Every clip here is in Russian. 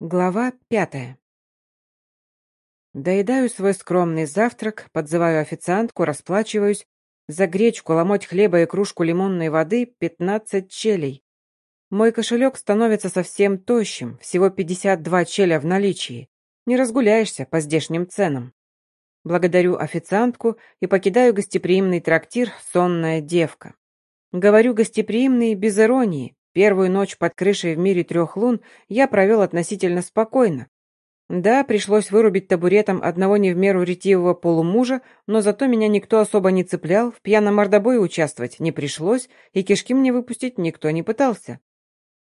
Глава пятая. Доедаю свой скромный завтрак, подзываю официантку, расплачиваюсь. За гречку, ломоть хлеба и кружку лимонной воды — пятнадцать челей. Мой кошелек становится совсем тощим, всего пятьдесят два челя в наличии. Не разгуляешься по здешним ценам. Благодарю официантку и покидаю гостеприимный трактир «Сонная девка». Говорю гостеприимный без иронии, Первую ночь под крышей в мире трех лун я провел относительно спокойно. Да, пришлось вырубить табуретом одного не в меру ретивого полумужа, но зато меня никто особо не цеплял, в пьяном мордобое участвовать не пришлось, и кишки мне выпустить никто не пытался.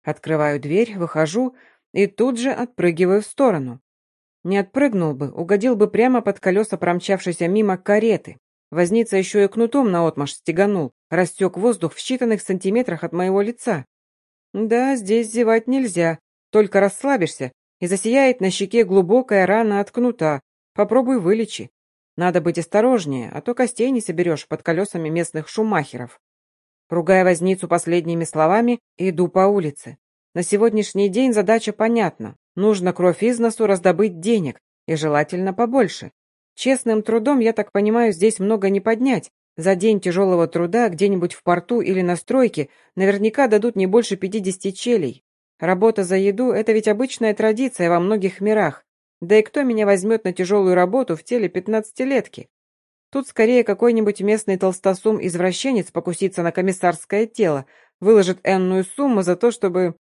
Открываю дверь, выхожу и тут же отпрыгиваю в сторону. Не отпрыгнул бы, угодил бы прямо под колеса промчавшейся мимо кареты. Возница еще и кнутом наотмашь стеганул, растек воздух в считанных сантиметрах от моего лица. Да, здесь зевать нельзя, только расслабишься, и засияет на щеке глубокая рана от кнута. Попробуй вылечи. Надо быть осторожнее, а то костей не соберешь под колесами местных шумахеров. Ругая возницу последними словами, иду по улице. На сегодняшний день задача понятна. Нужно кровь из носу раздобыть денег, и желательно побольше. Честным трудом, я так понимаю, здесь много не поднять, за день тяжелого труда где-нибудь в порту или на стройке наверняка дадут не больше 50 челей. Работа за еду – это ведь обычная традиция во многих мирах. Да и кто меня возьмет на тяжелую работу в теле пятнадцатилетки? Тут скорее какой-нибудь местный толстосум-извращенец покусится на комиссарское тело, выложит энную сумму за то, чтобы...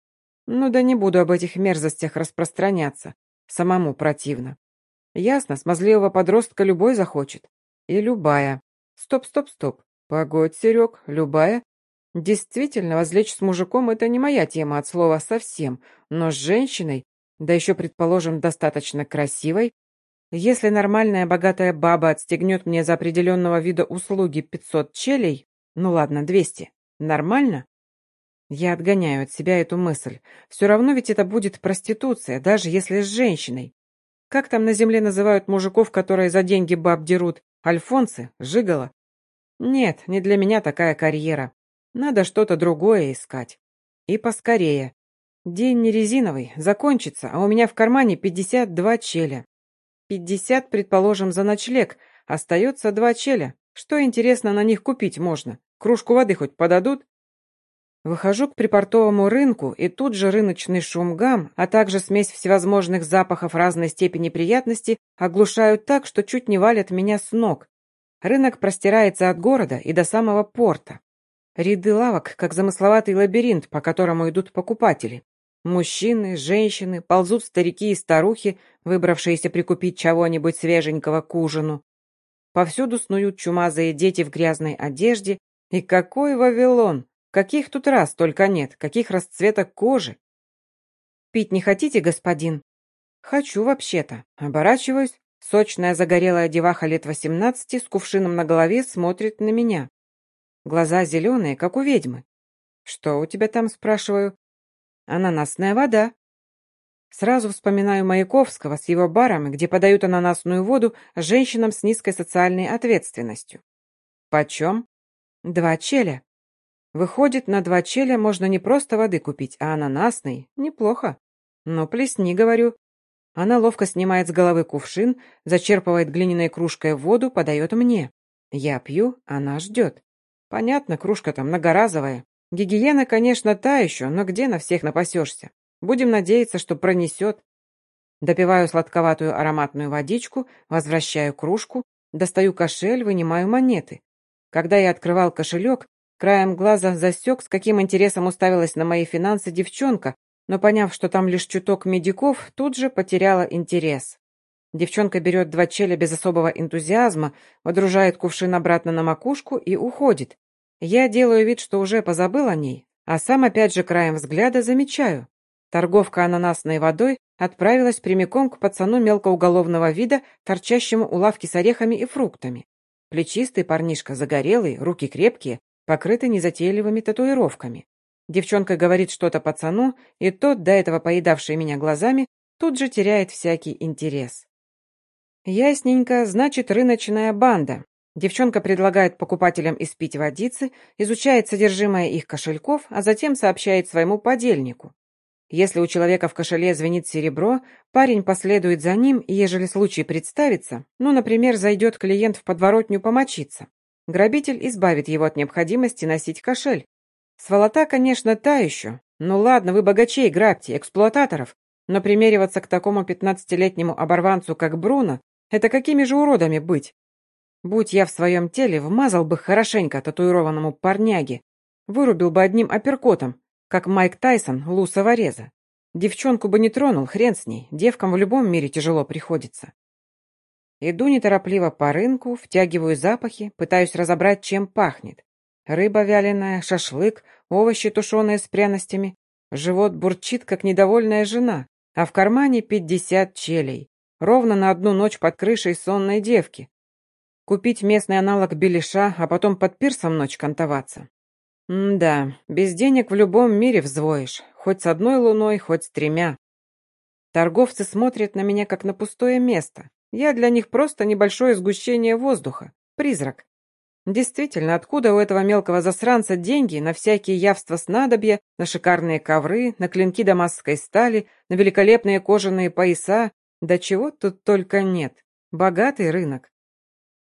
Ну да не буду об этих мерзостях распространяться. Самому противно. Ясно, смазливого подростка любой захочет. И любая. Стоп, стоп, стоп. Погодь, Серег, любая. Действительно, возлечь с мужиком — это не моя тема от слова совсем, но с женщиной, да еще, предположим, достаточно красивой, если нормальная богатая баба отстегнет мне за определенного вида услуги 500 челей, ну ладно, 200, нормально? Я отгоняю от себя эту мысль. Все равно ведь это будет проституция, даже если с женщиной. Как там на земле называют мужиков, которые за деньги баб дерут? Альфонсы? Жигало? Нет, не для меня такая карьера. Надо что-то другое искать. И поскорее. День не резиновый, закончится, а у меня в кармане 52 челя. 50, предположим, за ночлег. Остается два челя. Что, интересно, на них купить можно? Кружку воды хоть подадут? Выхожу к припортовому рынку, и тут же рыночный шум гам, а также смесь всевозможных запахов разной степени приятности оглушают так, что чуть не валят меня с ног. Рынок простирается от города и до самого порта. Ряды лавок, как замысловатый лабиринт, по которому идут покупатели. Мужчины, женщины, ползут старики и старухи, выбравшиеся прикупить чего-нибудь свеженького к ужину. Повсюду снуют чумазые дети в грязной одежде. И какой Вавилон! Каких тут раз только нет, каких расцветок кожи. Пить не хотите, господин? Хочу вообще-то. Оборачиваюсь. Сочная загорелая деваха лет восемнадцати с кувшином на голове смотрит на меня. Глаза зеленые, как у ведьмы. Что у тебя там, спрашиваю? Ананасная вода. Сразу вспоминаю Маяковского с его баром, где подают ананасную воду женщинам с низкой социальной ответственностью. Почем? Два челя. Выходит, на два челя можно не просто воды купить, а ананасный. Неплохо. Но плесни, говорю. Она ловко снимает с головы кувшин, зачерпывает глиняной кружкой воду, подает мне. Я пью, она ждет. Понятно, кружка-то многоразовая. Гигиена, конечно, та еще, но где на всех напасешься? Будем надеяться, что пронесет. Допиваю сладковатую ароматную водичку, возвращаю кружку, достаю кошель, вынимаю монеты. Когда я открывал кошелек, Краем глаза засек, с каким интересом уставилась на мои финансы девчонка, но поняв, что там лишь чуток медиков, тут же потеряла интерес. Девчонка берет два челя без особого энтузиазма, водружает кувшин обратно на макушку и уходит. Я делаю вид, что уже позабыл о ней, а сам опять же краем взгляда замечаю. Торговка ананасной водой отправилась прямиком к пацану мелкоуголовного вида, торчащему у лавки с орехами и фруктами. Плечистый парнишка, загорелый, руки крепкие, покрыты незатейливыми татуировками. Девчонка говорит что-то пацану, и тот, до этого поедавший меня глазами, тут же теряет всякий интерес. Ясненько, значит, рыночная банда. Девчонка предлагает покупателям испить водицы, изучает содержимое их кошельков, а затем сообщает своему подельнику. Если у человека в кошеле звенит серебро, парень последует за ним, и ежели случай представится, ну, например, зайдет клиент в подворотню помочиться, грабитель избавит его от необходимости носить кошель. Сволота, конечно, та еще. Ну ладно, вы богачей грабьте, эксплуататоров, но примериваться к такому пятнадцатилетнему оборванцу, как Бруно, это какими же уродами быть? Будь я в своем теле, вмазал бы хорошенько татуированному парняге, вырубил бы одним апперкотом, как Майк Тайсон лусого реза. Девчонку бы не тронул, хрен с ней, девкам в любом мире тяжело приходится. Иду неторопливо по рынку, втягиваю запахи, пытаюсь разобрать, чем пахнет. Рыба вяленая, шашлык, овощи тушеные с пряностями. Живот бурчит, как недовольная жена, а в кармане пятьдесят челей. Ровно на одну ночь под крышей сонной девки. Купить местный аналог беляша, а потом под пирсом ночь кантоваться. М-да, без денег в любом мире взвоишь, хоть с одной луной, хоть с тремя. Торговцы смотрят на меня как на пустое место. Я для них просто небольшое сгущение воздуха, призрак. Действительно, откуда у этого мелкого засранца деньги на всякие явства снадобья, на шикарные ковры, на клинки дамасской стали, на великолепные кожаные пояса? Да чего тут только нет. Богатый рынок.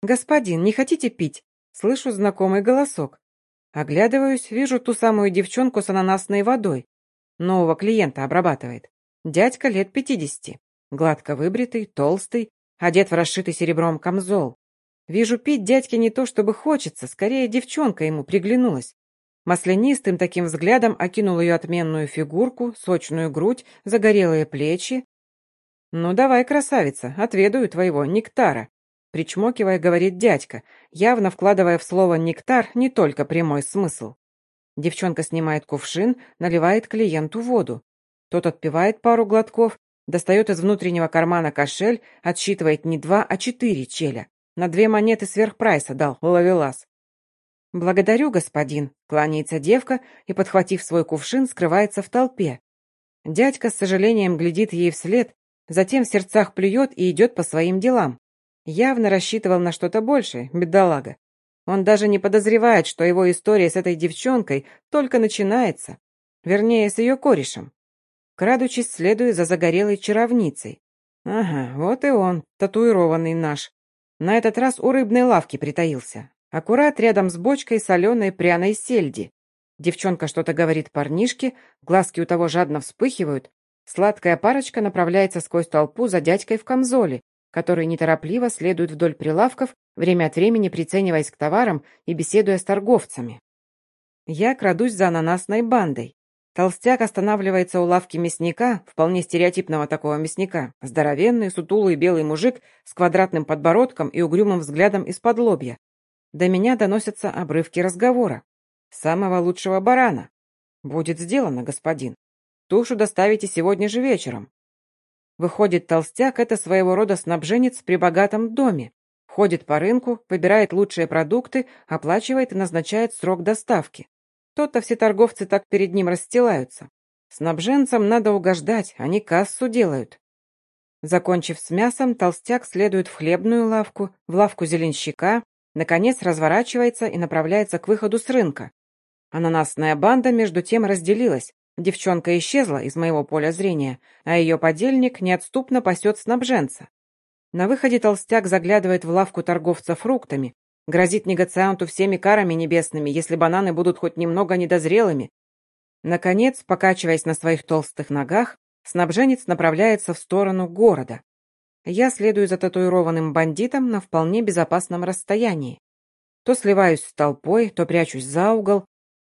«Господин, не хотите пить?» Слышу знакомый голосок. Оглядываюсь, вижу ту самую девчонку с ананасной водой. Нового клиента обрабатывает. Дядька лет пятидесяти. Гладко выбритый, толстый, одет в расшитый серебром камзол. Вижу, пить дядьке не то чтобы хочется, скорее девчонка ему приглянулась. Маслянистым таким взглядом окинул ее отменную фигурку, сочную грудь, загорелые плечи. «Ну давай, красавица, отведаю твоего нектара», Причмокивая, говорит дядька, явно вкладывая в слово «нектар» не только прямой смысл. Девчонка снимает кувшин, наливает клиенту воду. Тот отпивает пару глотков, достает из внутреннего кармана кошель, отсчитывает не два, а четыре челя. На две монеты сверх прайса дал ловелас. «Благодарю, господин», — кланяется девка и, подхватив свой кувшин, скрывается в толпе. Дядька с сожалением глядит ей вслед, затем в сердцах плюет и идет по своим делам. Явно рассчитывал на что-то большее, бедолага. Он даже не подозревает, что его история с этой девчонкой только начинается. Вернее, с ее корешем. Крадучись, следуя за загорелой чаровницей. Ага, вот и он, татуированный наш. На этот раз у рыбной лавки притаился. Аккурат рядом с бочкой соленой пряной сельди. Девчонка что-то говорит парнишке, глазки у того жадно вспыхивают. Сладкая парочка направляется сквозь толпу за дядькой в камзоле, который неторопливо следует вдоль прилавков, время от времени прицениваясь к товарам и беседуя с торговцами. Я крадусь за ананасной бандой. Толстяк останавливается у лавки мясника, вполне стереотипного такого мясника, здоровенный, сутулый белый мужик с квадратным подбородком и угрюмым взглядом из-под лобья. До меня доносятся обрывки разговора. Самого лучшего барана. Будет сделано, господин. Тушу доставите сегодня же вечером. Выходит, толстяк – это своего рода снабженец при богатом доме. Ходит по рынку, выбирает лучшие продукты, оплачивает и назначает срок доставки. То-то все торговцы так перед ним расстилаются. Снабженцам надо угождать, они кассу делают. Закончив с мясом, толстяк следует в хлебную лавку, в лавку зеленщика, наконец разворачивается и направляется к выходу с рынка. Ананасная банда между тем разделилась. Девчонка исчезла из моего поля зрения, а ее подельник неотступно пасет снабженца. На выходе толстяк заглядывает в лавку торговца фруктами, грозит негацианту всеми карами небесными, если бананы будут хоть немного недозрелыми. Наконец, покачиваясь на своих толстых ногах, снабженец направляется в сторону города. Я следую за татуированным бандитом на вполне безопасном расстоянии. То сливаюсь с толпой, то прячусь за угол,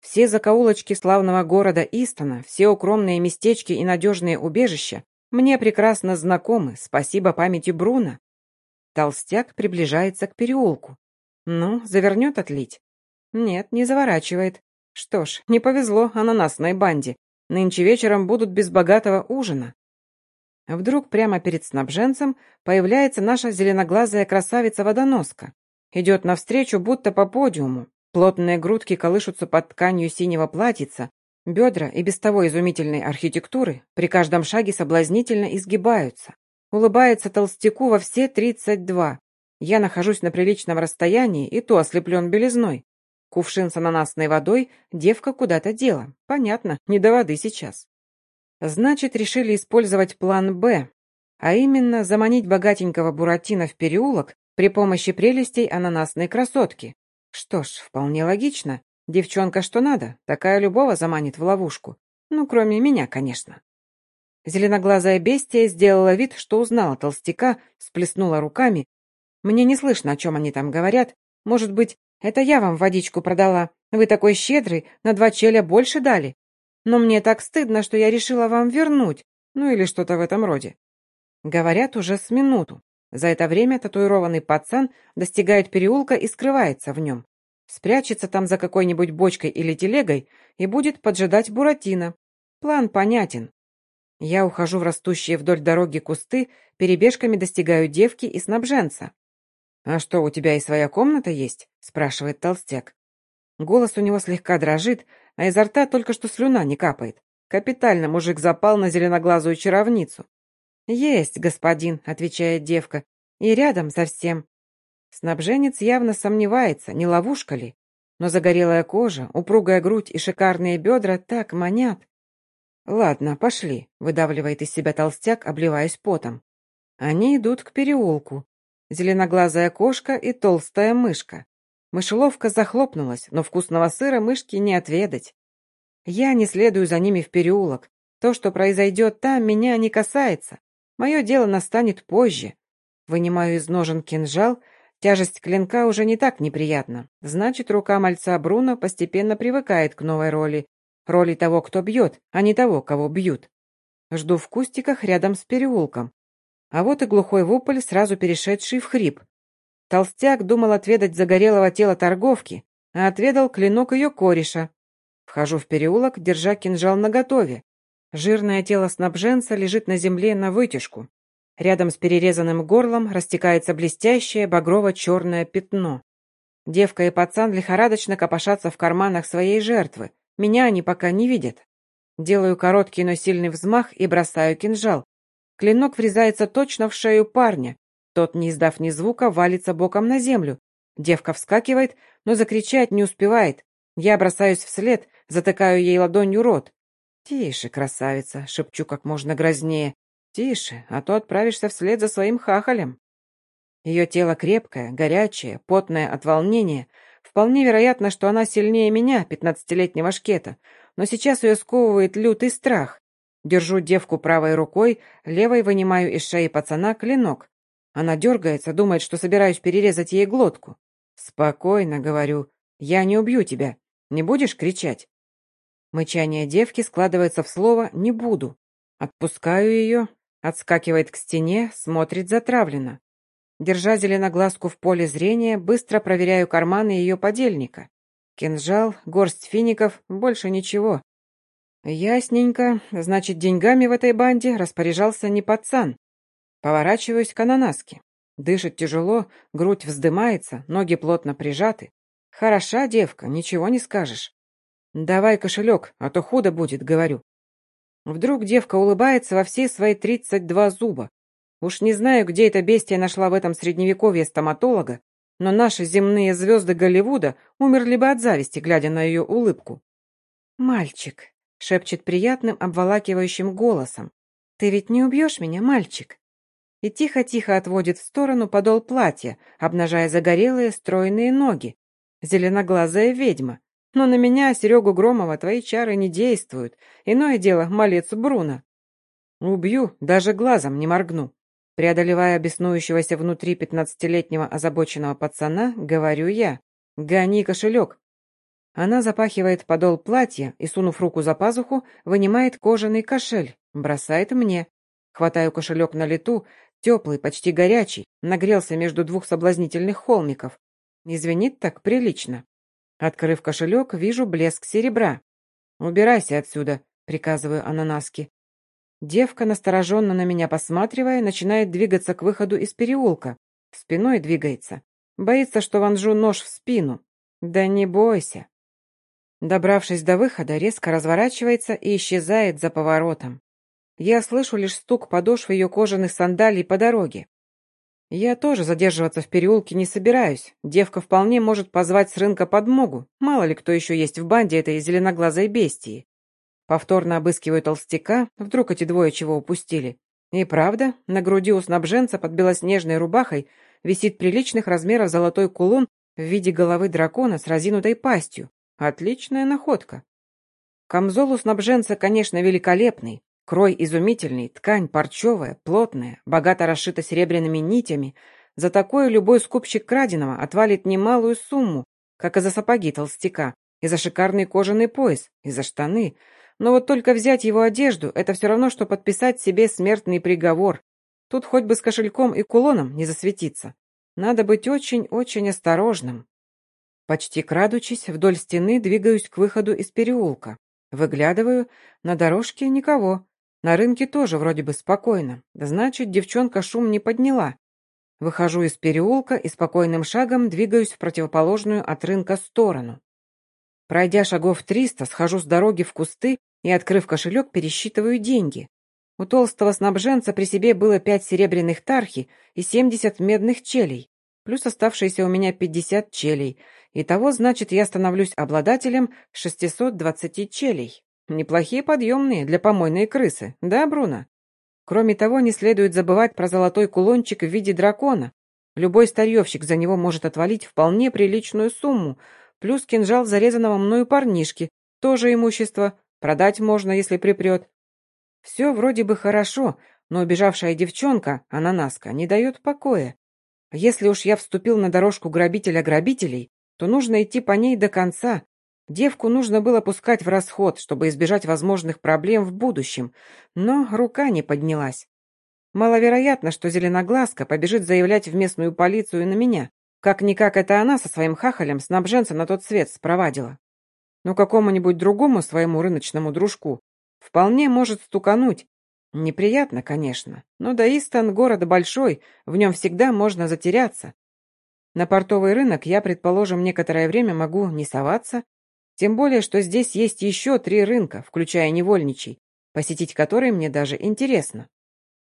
все закоулочки славного города Истона, все укромные местечки и надежные убежища мне прекрасно знакомы, спасибо памяти Бруна. Толстяк приближается к переулку. Ну, завернет отлить? Нет, не заворачивает. Что ж, не повезло ананасной банде. Нынче вечером будут без богатого ужина. Вдруг прямо перед снабженцем появляется наша зеленоглазая красавица-водоноска. Идет навстречу, будто по подиуму, Плотные грудки колышутся под тканью синего платьица, бедра и без того изумительной архитектуры при каждом шаге соблазнительно изгибаются. Улыбается толстяку во все тридцать два. Я нахожусь на приличном расстоянии, и то ослеплен белизной. Кувшин с ананасной водой девка куда-то дела. Понятно, не до воды сейчас. Значит, решили использовать план «Б», а именно заманить богатенького Буратино в переулок при помощи прелестей ананасной красотки. Что ж, вполне логично. Девчонка что надо, такая любого заманит в ловушку. Ну, кроме меня, конечно. Зеленоглазая бестия сделала вид, что узнала толстяка, сплеснула руками. Мне не слышно, о чем они там говорят. Может быть, это я вам водичку продала. Вы такой щедрый, на два челя больше дали. Но мне так стыдно, что я решила вам вернуть. Ну или что-то в этом роде. Говорят уже с минуту. За это время татуированный пацан достигает переулка и скрывается в нем. Спрячется там за какой-нибудь бочкой или телегой и будет поджидать Буратино. План понятен. Я ухожу в растущие вдоль дороги кусты, перебежками достигаю девки и снабженца. «А что, у тебя и своя комната есть?» – спрашивает толстяк. Голос у него слегка дрожит, а изо рта только что слюна не капает. Капитально мужик запал на зеленоглазую чаровницу. «Есть, господин», — отвечает девка, — «и рядом совсем». Снабженец явно сомневается, не ловушка ли, но загорелая кожа, упругая грудь и шикарные бедра так манят. «Ладно, пошли», — выдавливает из себя толстяк, обливаясь потом. Они идут к переулку. Зеленоглазая кошка и толстая мышка. Мышеловка захлопнулась, но вкусного сыра мышки не отведать. Я не следую за ними в переулок. То, что произойдет там, меня не касается. Мое дело настанет позже. Вынимаю из ножен кинжал, тяжесть клинка уже не так неприятна. Значит, рука мальца Бруно постепенно привыкает к новой роли. Роли того, кто бьет, а не того, кого бьют. Жду в кустиках рядом с переулком. А вот и глухой вопль, сразу перешедший в хрип. Толстяк думал отведать загорелого тела торговки, а отведал клинок ее кореша. Вхожу в переулок, держа кинжал наготове. Жирное тело снабженца лежит на земле на вытяжку. Рядом с перерезанным горлом растекается блестящее багрово-черное пятно. Девка и пацан лихорадочно копошатся в карманах своей жертвы. Меня они пока не видят. Делаю короткий, но сильный взмах и бросаю кинжал. Клинок врезается точно в шею парня. Тот, не издав ни звука, валится боком на землю. Девка вскакивает, но закричать не успевает. Я бросаюсь вслед, затыкаю ей ладонью рот. «Тише, красавица!» — шепчу как можно грознее. «Тише, а то отправишься вслед за своим хахалем». Ее тело крепкое, горячее, потное от волнения. Вполне вероятно, что она сильнее меня, пятнадцатилетнего шкета, но сейчас ее сковывает лютый страх. Держу девку правой рукой, левой вынимаю из шеи пацана клинок. Она дергается, думает, что собираюсь перерезать ей глотку. «Спокойно», — говорю, — «я не убью тебя. Не будешь кричать?» Мычание девки складывается в слово «не буду». Отпускаю ее, отскакивает к стене, смотрит затравленно. Держа зеленоглазку в поле зрения, быстро проверяю карманы ее подельника. Кинжал, горсть фиников, больше ничего. Ясненько, значит, деньгами в этой банде распоряжался не пацан. Поворачиваюсь к ананаске. Дышит тяжело, грудь вздымается, ноги плотно прижаты. Хороша девка, ничего не скажешь. Давай кошелек, а то худо будет, говорю. Вдруг девка улыбается во все свои тридцать два зуба. Уж не знаю, где эта бестия нашла в этом средневековье стоматолога, но наши земные звезды Голливуда умерли бы от зависти, глядя на ее улыбку. «Мальчик», — шепчет приятным, обволакивающим голосом, «ты ведь не убьешь меня, мальчик?» и тихо-тихо отводит в сторону подол платья, обнажая загорелые стройные ноги. Зеленоглазая ведьма. Но на меня, Серегу Громова, твои чары не действуют. Иное дело, малец Бруно. Убью, даже глазом не моргну. Преодолевая беснующегося внутри пятнадцатилетнего озабоченного пацана, говорю я. «Гони кошелек!» Она запахивает подол платья и, сунув руку за пазуху, вынимает кожаный кошель, бросает мне. Хватаю кошелек на лету, Теплый, почти горячий, нагрелся между двух соблазнительных холмиков. Не звенит так прилично. Открыв кошелек, вижу блеск серебра. «Убирайся отсюда», — приказываю ананаске. Девка, настороженно на меня посматривая, начинает двигаться к выходу из переулка. Спиной двигается. Боится, что вонжу нож в спину. Да не бойся. Добравшись до выхода, резко разворачивается и исчезает за поворотом. Я слышу лишь стук подошв ее кожаных сандалий по дороге. Я тоже задерживаться в переулке не собираюсь. Девка вполне может позвать с рынка подмогу. Мало ли кто еще есть в банде этой зеленоглазой бестии. Повторно обыскиваю толстяка, вдруг эти двое чего упустили. И правда, на груди у снабженца под белоснежной рубахой висит приличных размеров золотой кулон в виде головы дракона с разинутой пастью. Отличная находка. Камзол у снабженца, конечно, великолепный. Крой изумительный, ткань парчевая, плотная, богато расшита серебряными нитями. За такое любой скупщик краденого отвалит немалую сумму, как и за сапоги толстяка, и за шикарный кожаный пояс, и за штаны. Но вот только взять его одежду – это все равно, что подписать себе смертный приговор. Тут хоть бы с кошельком и кулоном не засветиться. Надо быть очень-очень осторожным. Почти крадучись, вдоль стены двигаюсь к выходу из переулка. Выглядываю, на дорожке никого. На рынке тоже вроде бы спокойно. Значит, девчонка шум не подняла. Выхожу из переулка и спокойным шагом двигаюсь в противоположную от рынка сторону. Пройдя шагов триста, схожу с дороги в кусты и, открыв кошелек, пересчитываю деньги. У толстого снабженца при себе было пять серебряных тархи и семьдесят медных челей, плюс оставшиеся у меня пятьдесят челей. Итого, значит, я становлюсь обладателем шестисот двадцати челей. Неплохие подъемные для помойной крысы, да, Бруно? Кроме того, не следует забывать про золотой кулончик в виде дракона. Любой старьевщик за него может отвалить вполне приличную сумму, плюс кинжал зарезанного мною парнишки, тоже имущество, продать можно, если припрет. Все вроде бы хорошо, но убежавшая девчонка, ананаска, не дает покоя. Если уж я вступил на дорожку грабителя грабителей, то нужно идти по ней до конца, Девку нужно было пускать в расход, чтобы избежать возможных проблем в будущем, но рука не поднялась. Маловероятно, что Зеленоглазка побежит заявлять в местную полицию на меня. Как-никак это она со своим хахалем снабженца на тот свет спровадила. Но какому-нибудь другому своему рыночному дружку вполне может стукануть. Неприятно, конечно, но Даистан город большой, в нем всегда можно затеряться. На портовый рынок я, предположим, некоторое время могу не соваться, тем более, что здесь есть еще три рынка, включая невольничий, посетить который мне даже интересно.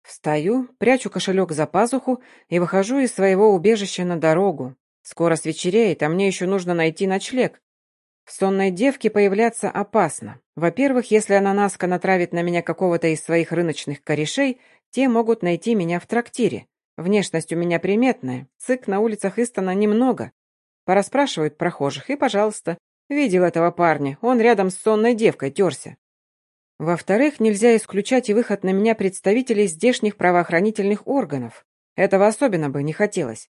Встаю, прячу кошелек за пазуху и выхожу из своего убежища на дорогу. Скоро свечереет, а мне еще нужно найти ночлег. В сонной девке появляться опасно. Во-первых, если она наска натравит на меня какого-то из своих рыночных корешей, те могут найти меня в трактире. Внешность у меня приметная, цык на улицах Истона немного. Пораспрашивают прохожих, и, пожалуйста, Видел этого парня, он рядом с сонной девкой терся. Во-вторых, нельзя исключать и выход на меня представителей здешних правоохранительных органов. Этого особенно бы не хотелось.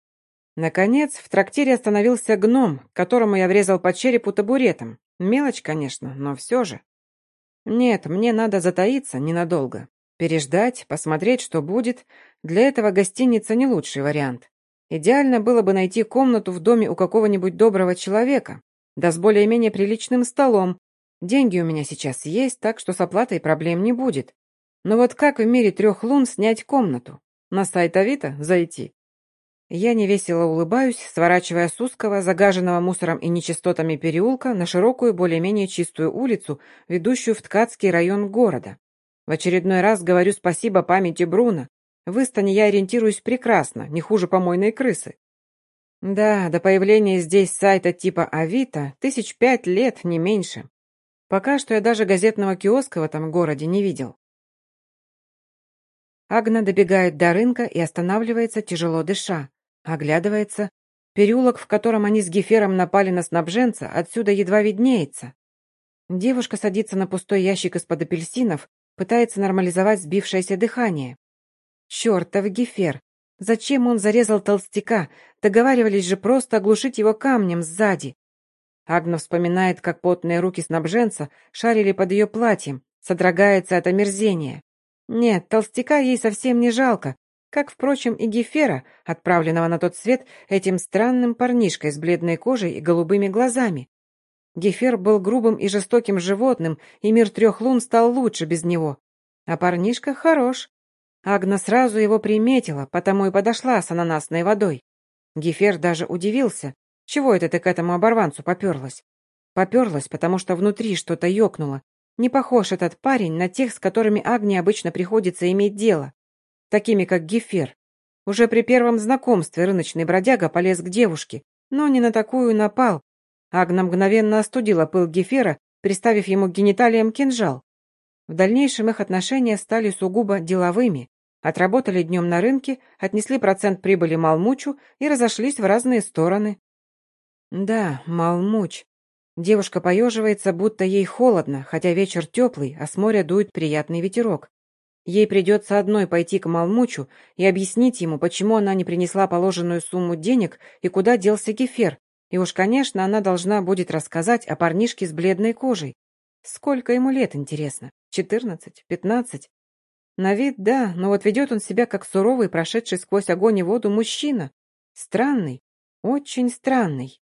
Наконец, в трактире остановился гном, которому я врезал по черепу табуретом. Мелочь, конечно, но все же. Нет, мне надо затаиться ненадолго. Переждать, посмотреть, что будет. Для этого гостиница не лучший вариант. Идеально было бы найти комнату в доме у какого-нибудь доброго человека, да с более-менее приличным столом. Деньги у меня сейчас есть, так что с оплатой проблем не будет. Но вот как в мире трех лун снять комнату? На сайт Авито зайти? Я невесело улыбаюсь, сворачивая с узкого, загаженного мусором и нечистотами переулка на широкую, более-менее чистую улицу, ведущую в ткацкий район города. В очередной раз говорю спасибо памяти Бруно. В Истане я ориентируюсь прекрасно, не хуже помойной крысы. Да, до появления здесь сайта типа Авито тысяч пять лет, не меньше. Пока что я даже газетного киоска в этом городе не видел. Агна добегает до рынка и останавливается, тяжело дыша. Оглядывается. Переулок, в котором они с Гефером напали на снабженца, отсюда едва виднеется. Девушка садится на пустой ящик из-под апельсинов, пытается нормализовать сбившееся дыхание. Чертов Гефер! Зачем он зарезал толстяка? Договаривались же просто оглушить его камнем сзади. Агна вспоминает, как потные руки снабженца шарили под ее платьем, содрогается от омерзения. Нет, толстяка ей совсем не жалко, как, впрочем, и Гефера, отправленного на тот свет этим странным парнишкой с бледной кожей и голубыми глазами. Гефер был грубым и жестоким животным, и мир трех лун стал лучше без него. А парнишка хорош, Агна сразу его приметила, потому и подошла с ананасной водой. Гефер даже удивился. Чего это ты к этому оборванцу поперлась? Поперлась, потому что внутри что-то ёкнуло. Не похож этот парень на тех, с которыми Агне обычно приходится иметь дело. Такими, как Гефер. Уже при первом знакомстве рыночный бродяга полез к девушке, но не на такую напал. Агна мгновенно остудила пыл Гефера, приставив ему гениталиям кинжал. В дальнейшем их отношения стали сугубо деловыми. Отработали днем на рынке, отнесли процент прибыли Малмучу и разошлись в разные стороны. Да, Малмуч. Девушка поеживается, будто ей холодно, хотя вечер теплый, а с моря дует приятный ветерок. Ей придется одной пойти к Малмучу и объяснить ему, почему она не принесла положенную сумму денег и куда делся Гефер. И уж, конечно, она должна будет рассказать о парнишке с бледной кожей. Сколько ему лет, интересно? Четырнадцать? Пятнадцать? На вид, да, но вот ведет он себя как суровый, прошедший сквозь огонь и воду мужчина. Странный, очень странный.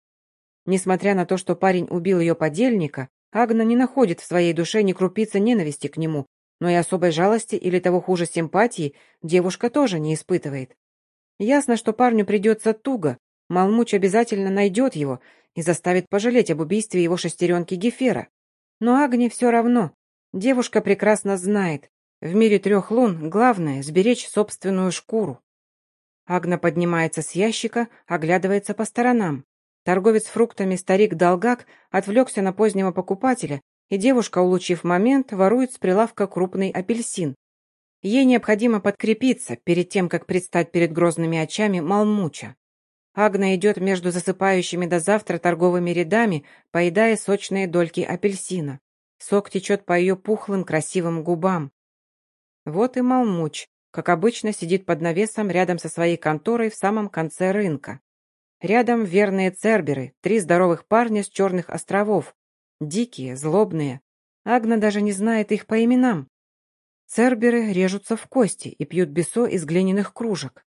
Несмотря на то, что парень убил ее подельника, Агна не находит в своей душе ни крупицы ненависти к нему, но и особой жалости или того хуже симпатии девушка тоже не испытывает. Ясно, что парню придется туго, Малмуч обязательно найдет его и заставит пожалеть об убийстве его шестеренки Гефера. Но Агне все равно. Девушка прекрасно знает, в мире трех лун главное – сберечь собственную шкуру. Агна поднимается с ящика, оглядывается по сторонам. Торговец фруктами старик Долгак отвлекся на позднего покупателя, и девушка, улучив момент, ворует с прилавка крупный апельсин. Ей необходимо подкрепиться перед тем, как предстать перед грозными очами Малмуча. Агна идет между засыпающими до завтра торговыми рядами, поедая сочные дольки апельсина. Сок течет по ее пухлым красивым губам. Вот и Малмуч, как обычно, сидит под навесом рядом со своей конторой в самом конце рынка. Рядом верные церберы, три здоровых парня с черных островов. Дикие, злобные. Агна даже не знает их по именам. Церберы режутся в кости и пьют бесо из глиняных кружек.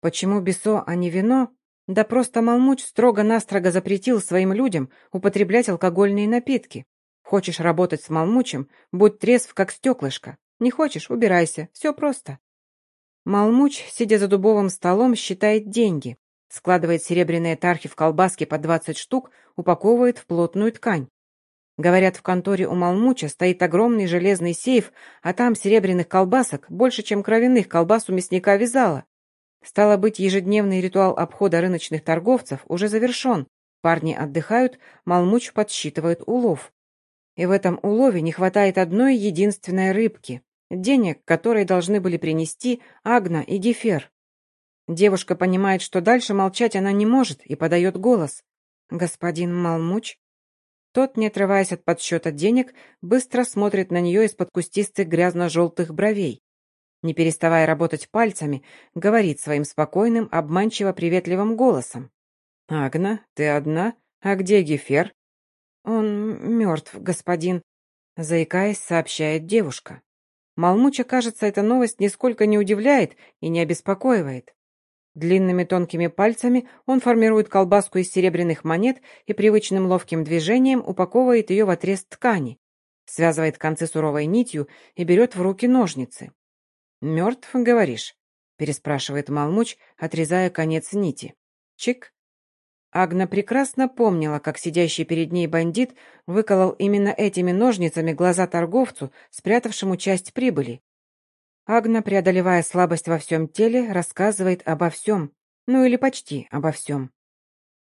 Почему бесо, а не вино? Да просто Малмуч строго-настрого запретил своим людям употреблять алкогольные напитки. Хочешь работать с Малмучем, будь трезв, как стеклышко. Не хочешь – убирайся. Все просто. Малмуч, сидя за дубовым столом, считает деньги. Складывает серебряные тархи в колбаски по 20 штук, упаковывает в плотную ткань. Говорят, в конторе у Малмуча стоит огромный железный сейф, а там серебряных колбасок больше, чем кровяных колбас у мясника вязала. Стало быть, ежедневный ритуал обхода рыночных торговцев уже завершен. Парни отдыхают, Малмуч подсчитывает улов. И в этом улове не хватает одной единственной рыбки денег, которые должны были принести Агна и Гефер. Девушка понимает, что дальше молчать она не может, и подает голос. «Господин Малмуч?» Тот, не отрываясь от подсчета денег, быстро смотрит на нее из-под кустистых грязно-желтых бровей. Не переставая работать пальцами, говорит своим спокойным, обманчиво приветливым голосом. «Агна, ты одна? А где Гефер?» «Он мертв, господин», — заикаясь, сообщает девушка. Малмуча, кажется, эта новость нисколько не удивляет и не обеспокоивает. Длинными тонкими пальцами он формирует колбаску из серебряных монет и привычным ловким движением упаковывает ее в отрез ткани, связывает концы суровой нитью и берет в руки ножницы. «Мертв, говоришь?» – переспрашивает Малмуч, отрезая конец нити. Чик. Агна прекрасно помнила, как сидящий перед ней бандит выколол именно этими ножницами глаза торговцу, спрятавшему часть прибыли. Агна, преодолевая слабость во всем теле, рассказывает обо всем, ну или почти обо всем.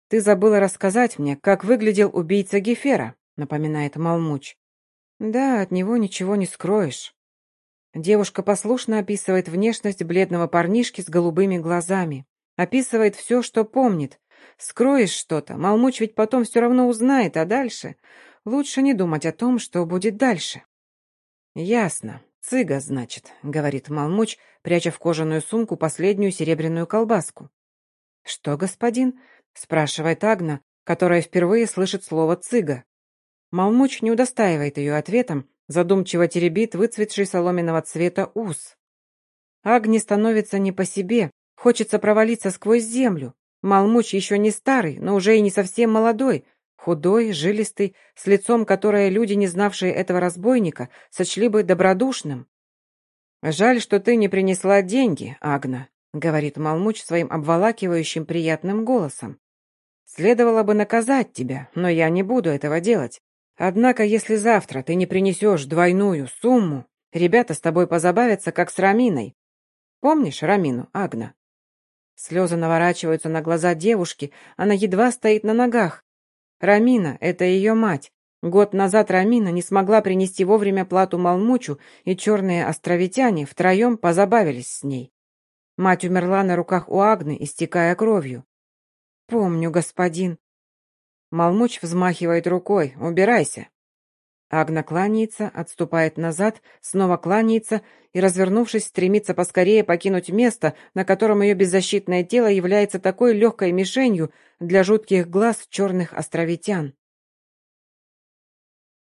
«Ты забыла рассказать мне, как выглядел убийца Гефера», — напоминает Малмуч. «Да, от него ничего не скроешь». Девушка послушно описывает внешность бледного парнишки с голубыми глазами. Описывает все, что помнит, Скроешь что-то, Малмуч ведь потом все равно узнает, а дальше... Лучше не думать о том, что будет дальше. Ясно. Цыга, значит, говорит Малмуч, пряча в кожаную сумку последнюю серебряную колбаску. Что, господин? спрашивает Агна, которая впервые слышит слово «цыга». Малмуч не удостаивает ее ответом, задумчиво теребит выцветший соломенного цвета ус. Агне становится не по себе, хочется провалиться сквозь землю. Малмуч еще не старый, но уже и не совсем молодой, худой, жилистый, с лицом, которое люди, не знавшие этого разбойника, сочли бы добродушным. «Жаль, что ты не принесла деньги, Агна», — говорит Малмуч своим обволакивающим приятным голосом. «Следовало бы наказать тебя, но я не буду этого делать. Однако, если завтра ты не принесешь двойную сумму, ребята с тобой позабавятся, как с Раминой. Помнишь Рамину, Агна?» Слезы наворачиваются на глаза девушки, она едва стоит на ногах. Рамина — это ее мать, Год назад Рамина не смогла принести вовремя плату Малмучу, и черные островитяне втроем позабавились с ней. Мать умерла на руках у Агны, истекая кровью. «Помню, господин». Малмуч взмахивает рукой. «Убирайся». Агна кланяется, отступает назад, снова кланяется и, развернувшись, стремится поскорее покинуть место, на котором ее беззащитное тело является такой легкой мишенью для жутких глаз черных островитян.